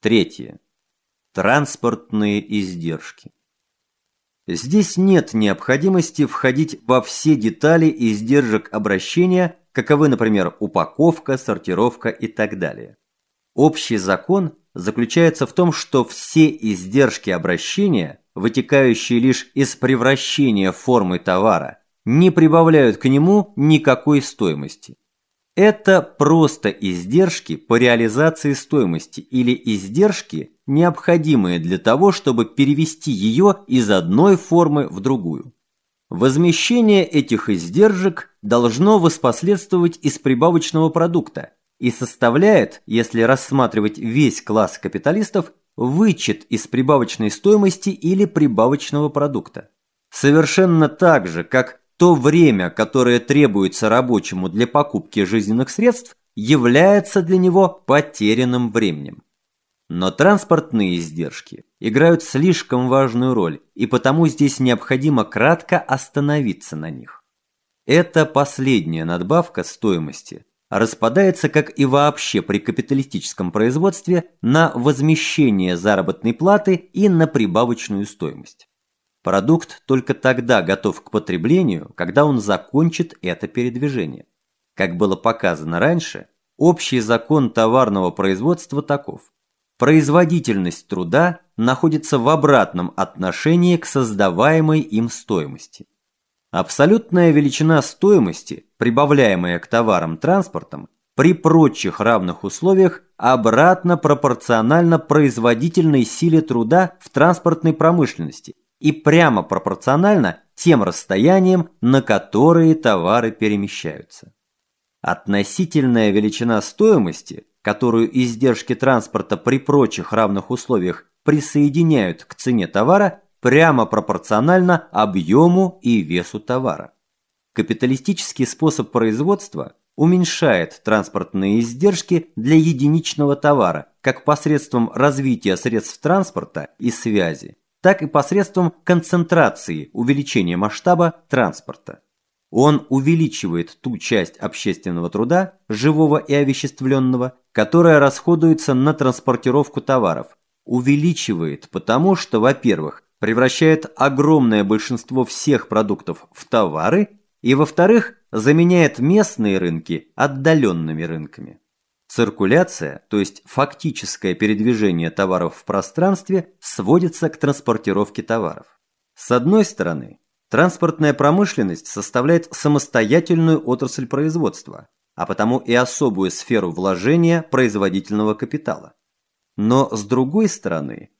Третье. Транспортные издержки. Здесь нет необходимости входить во все детали издержек обращения, каковы, например, упаковка, сортировка и так далее. Общий закон заключается в том, что все издержки обращения, вытекающие лишь из превращения формы товара, не прибавляют к нему никакой стоимости. Это просто издержки по реализации стоимости или издержки, необходимые для того, чтобы перевести ее из одной формы в другую. Возмещение этих издержек должно воспоследствовать из прибавочного продукта и составляет, если рассматривать весь класс капиталистов, вычет из прибавочной стоимости или прибавочного продукта. Совершенно так же, как то время, которое требуется рабочему для покупки жизненных средств, является для него потерянным временем. Но транспортные издержки играют слишком важную роль, и потому здесь необходимо кратко остановиться на них. Эта последняя надбавка стоимости распадается, как и вообще при капиталистическом производстве, на возмещение заработной платы и на прибавочную стоимость. Продукт только тогда готов к потреблению, когда он закончит это передвижение. Как было показано раньше, общий закон товарного производства таков. Производительность труда находится в обратном отношении к создаваемой им стоимости. Абсолютная величина стоимости, прибавляемая к товарам транспортом, при прочих равных условиях обратно пропорциональна производительной силе труда в транспортной промышленности и прямо пропорционально тем расстояниям, на которые товары перемещаются. Относительная величина стоимости, которую издержки транспорта при прочих равных условиях присоединяют к цене товара, прямо пропорциональна объему и весу товара. Капиталистический способ производства уменьшает транспортные издержки для единичного товара как посредством развития средств транспорта и связи, так и посредством концентрации увеличения масштаба транспорта. Он увеличивает ту часть общественного труда, живого и овеществленного, которая расходуется на транспортировку товаров. Увеличивает потому, что, во-первых, превращает огромное большинство всех продуктов в товары, и, во-вторых, заменяет местные рынки отдаленными рынками. Циркуляция, то есть фактическое передвижение товаров в пространстве, сводится к транспортировке товаров. С одной стороны, транспортная промышленность составляет самостоятельную отрасль производства, а потому и особую сферу вложения производительного капитала. Но с другой стороны,